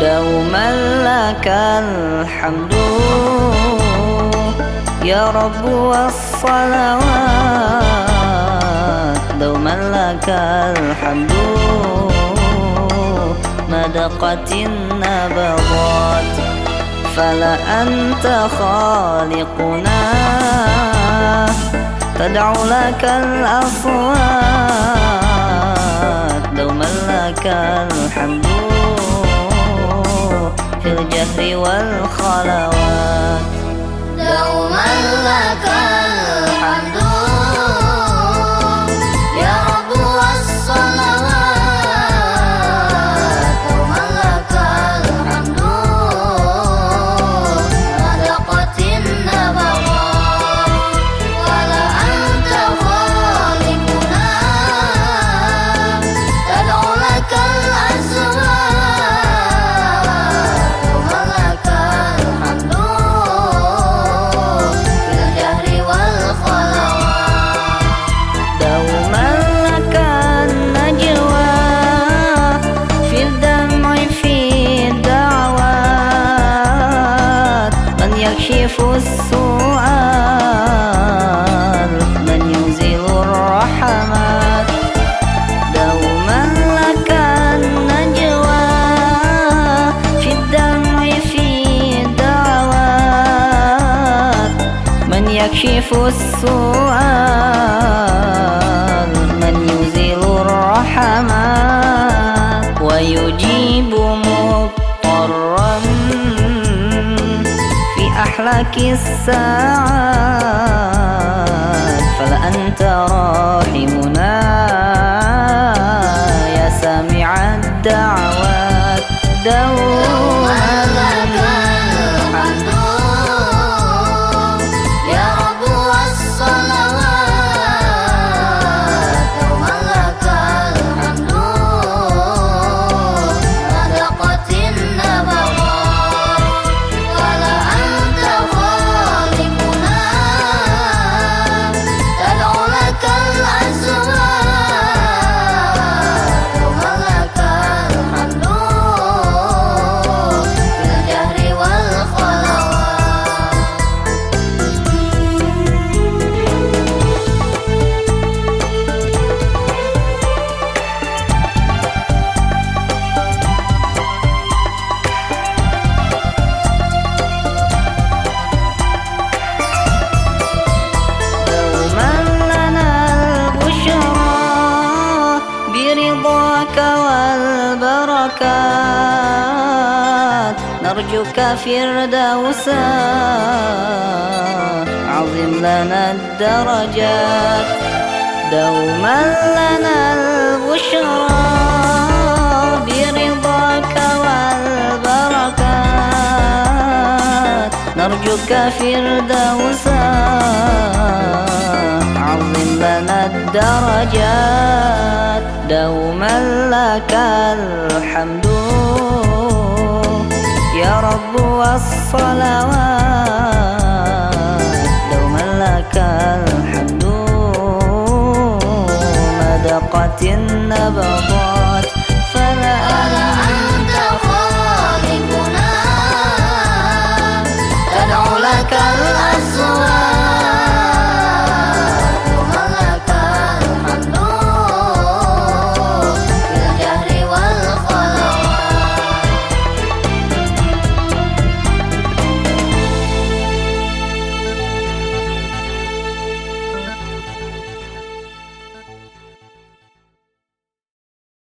لك الحمد. يا رب والصلوات دوما لك الحمد. ما دقت النبضات فلا أنت خالقنا. تدعو لك الأصوات دوما لك الحمد. في الجهر والخلوات. يكشف السؤال من ينزل الرحمات دوما لك النجوى في في من يكشف السؤال من ينزل الرحمات ويجيب مضطرا أحلك الساعات فلا أنت نرجوك فردوسا عظم لنا الدرجات دوما لنا البشرى. برضاك والبركات نرجوك فردوسا عظم لنا الدرجات دوما لك الحمد. الصلوات دوما لك الحمد مدقت النبضات